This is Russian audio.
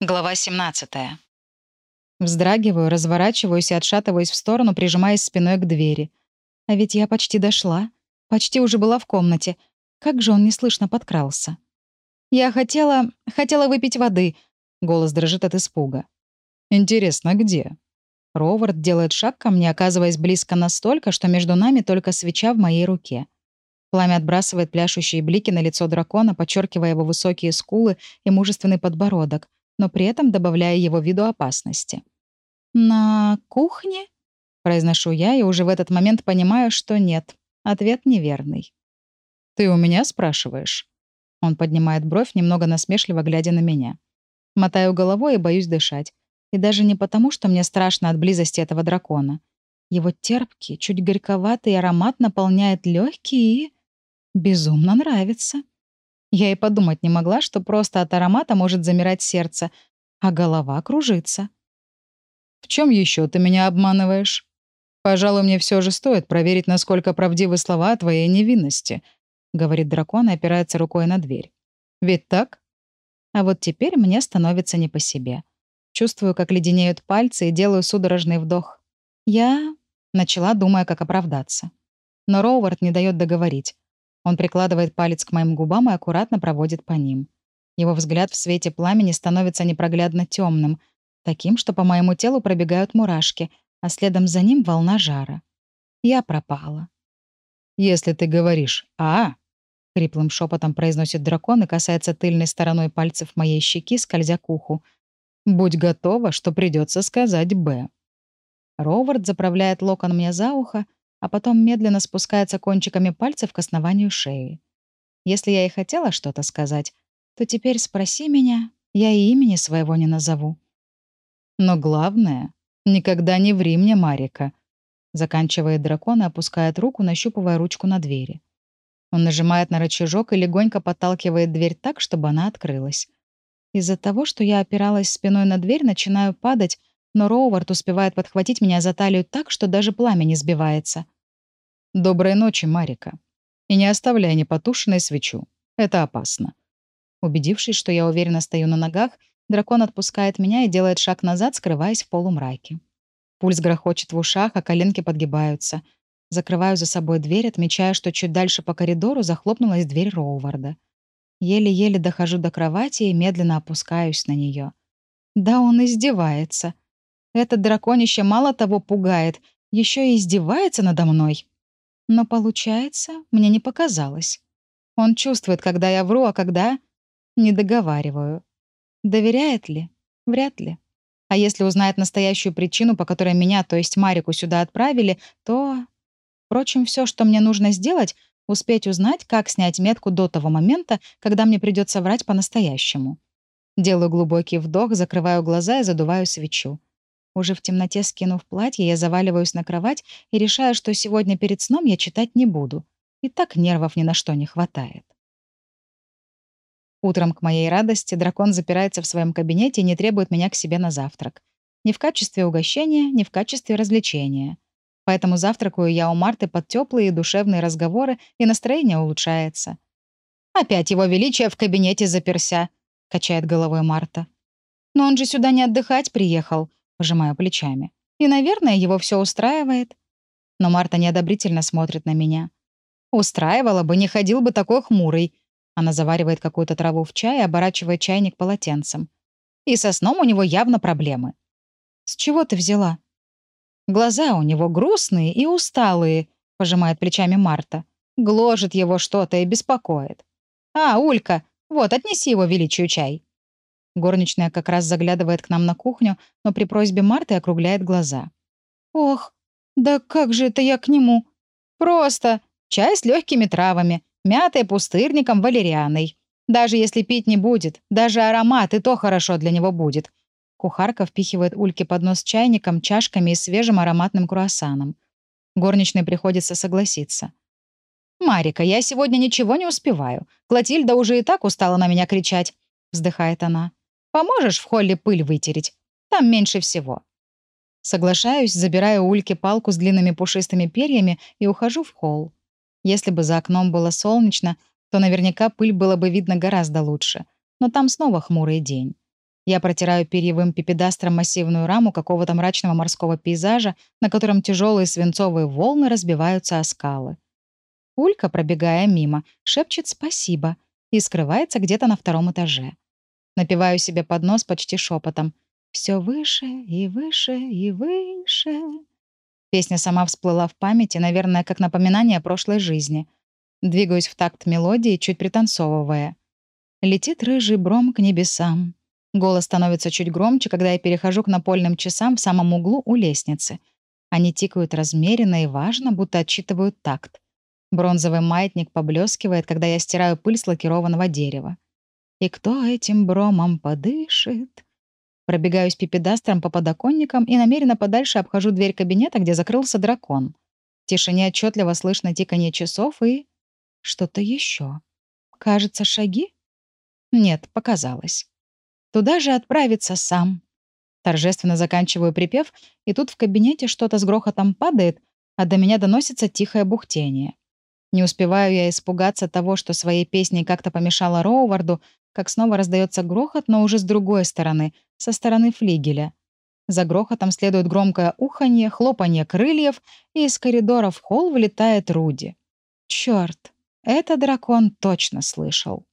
Глава 17. Вздрагиваю, разворачиваюсь и отшатываюсь в сторону, прижимаясь спиной к двери. А ведь я почти дошла. Почти уже была в комнате. Как же он неслышно подкрался. «Я хотела... хотела выпить воды», — голос дрожит от испуга. «Интересно, где?» Ровард делает шаг ко мне, оказываясь близко настолько, что между нами только свеча в моей руке. Пламя отбрасывает пляшущие блики на лицо дракона, подчеркивая его высокие скулы и мужественный подбородок — но при этом добавляя его виду опасности. «На кухне?» — произношу я, и уже в этот момент понимаю, что нет. Ответ неверный. «Ты у меня спрашиваешь?» Он поднимает бровь, немного насмешливо глядя на меня. Мотаю головой и боюсь дышать. И даже не потому, что мне страшно от близости этого дракона. Его терпкий, чуть горьковатый аромат наполняет легкие и... безумно нравится. Я и подумать не могла, что просто от аромата может замирать сердце, а голова кружится. «В чем еще ты меня обманываешь? Пожалуй, мне все же стоит проверить, насколько правдивы слова твоей невинности», — говорит дракон и опирается рукой на дверь. «Ведь так?» А вот теперь мне становится не по себе. Чувствую, как леденеют пальцы и делаю судорожный вдох. Я начала, думая, как оправдаться. Но Роувард не дает договорить. Он прикладывает палец к моим губам и аккуратно проводит по ним. Его взгляд в свете пламени становится непроглядно темным, таким, что по моему телу пробегают мурашки, а следом за ним волна жара. Я пропала. «Если ты говоришь «а», — хриплым шепотом произносит дракон и касается тыльной стороной пальцев моей щеки, скользя к уху, «будь готова, что придется сказать «б». Ровард заправляет локон мне за ухо, а потом медленно спускается кончиками пальцев к основанию шеи. Если я и хотела что-то сказать, то теперь спроси меня, я и имени своего не назову. Но главное, никогда не ври мне, Марика. Заканчивает дракон и опускает руку, нащупывая ручку на двери. Он нажимает на рычажок и легонько подталкивает дверь так, чтобы она открылась. Из-за того, что я опиралась спиной на дверь, начинаю падать, но Роувард успевает подхватить меня за талию так, что даже пламя не сбивается. «Доброй ночи, Марика. И не оставляй непотушенной свечу. Это опасно». Убедившись, что я уверенно стою на ногах, дракон отпускает меня и делает шаг назад, скрываясь в полумраке. Пульс грохочет в ушах, а коленки подгибаются. Закрываю за собой дверь, отмечая, что чуть дальше по коридору захлопнулась дверь Роуварда. Еле-еле дохожу до кровати и медленно опускаюсь на нее. Да он издевается. Этот драконище мало того пугает, еще и издевается надо мной. Но получается, мне не показалось. Он чувствует, когда я вру, а когда не договариваю. Доверяет ли? Вряд ли. А если узнает настоящую причину, по которой меня, то есть Марику, сюда отправили, то... Впрочем, все, что мне нужно сделать, успеть узнать, как снять метку до того момента, когда мне придется врать по-настоящему. Делаю глубокий вдох, закрываю глаза и задуваю свечу. Уже в темноте скинув платье, я заваливаюсь на кровать и решаю, что сегодня перед сном я читать не буду. И так нервов ни на что не хватает. Утром, к моей радости, дракон запирается в своем кабинете и не требует меня к себе на завтрак. Ни в качестве угощения, ни в качестве развлечения. Поэтому завтракаю я у Марты под теплые и душевные разговоры, и настроение улучшается. «Опять его величие в кабинете заперся», — качает головой Марта. «Но он же сюда не отдыхать приехал», Пожимаю плечами. И, наверное, его все устраивает. Но Марта неодобрительно смотрит на меня. «Устраивало бы, не ходил бы такой хмурый». Она заваривает какую-то траву в чай и оборачивает чайник полотенцем. И со сном у него явно проблемы. «С чего ты взяла?» «Глаза у него грустные и усталые», — пожимает плечами Марта. «Гложет его что-то и беспокоит». «А, Улька, вот, отнеси его величию чай». Горничная как раз заглядывает к нам на кухню, но при просьбе Марты округляет глаза. «Ох, да как же это я к нему? Просто чай с легкими травами, мятой, пустырником, валерианой. Даже если пить не будет, даже аромат и то хорошо для него будет». Кухарка впихивает Ульке под нос чайником, чашками и свежим ароматным круассаном. Горничной приходится согласиться. «Марика, я сегодня ничего не успеваю. Клотильда уже и так устала на меня кричать», — вздыхает она. Поможешь в холле пыль вытереть? Там меньше всего». Соглашаюсь, забираю у Ульки палку с длинными пушистыми перьями и ухожу в холл. Если бы за окном было солнечно, то наверняка пыль было бы видно гораздо лучше. Но там снова хмурый день. Я протираю перьевым пипедастром массивную раму какого-то мрачного морского пейзажа, на котором тяжелые свинцовые волны разбиваются о скалы. Улька, пробегая мимо, шепчет «спасибо» и скрывается где-то на втором этаже. Напиваю себе под нос почти шепотом. Все выше и выше и выше. Песня сама всплыла в памяти, наверное, как напоминание о прошлой жизни. Двигаюсь в такт мелодии, чуть пританцовывая. Летит рыжий бром к небесам. Голос становится чуть громче, когда я перехожу к напольным часам в самом углу у лестницы. Они тикают размеренно и важно, будто отчитывают такт. Бронзовый маятник поблескивает, когда я стираю пыль с лакированного дерева. И кто этим бромом подышит? Пробегаюсь пипедастром по подоконникам и намеренно подальше обхожу дверь кабинета, где закрылся дракон. В тишине отчетливо слышно тиканье часов и... что-то еще. Кажется, шаги? Нет, показалось. Туда же отправиться сам. Торжественно заканчиваю припев, и тут в кабинете что-то с грохотом падает, а до меня доносится тихое бухтение. Не успеваю я испугаться того, что своей песней как-то помешала Роуварду, как снова раздается грохот, но уже с другой стороны, со стороны флигеля. За грохотом следует громкое уханье, хлопанье крыльев, и из коридора в холл вылетает Руди. Черт, это дракон точно слышал.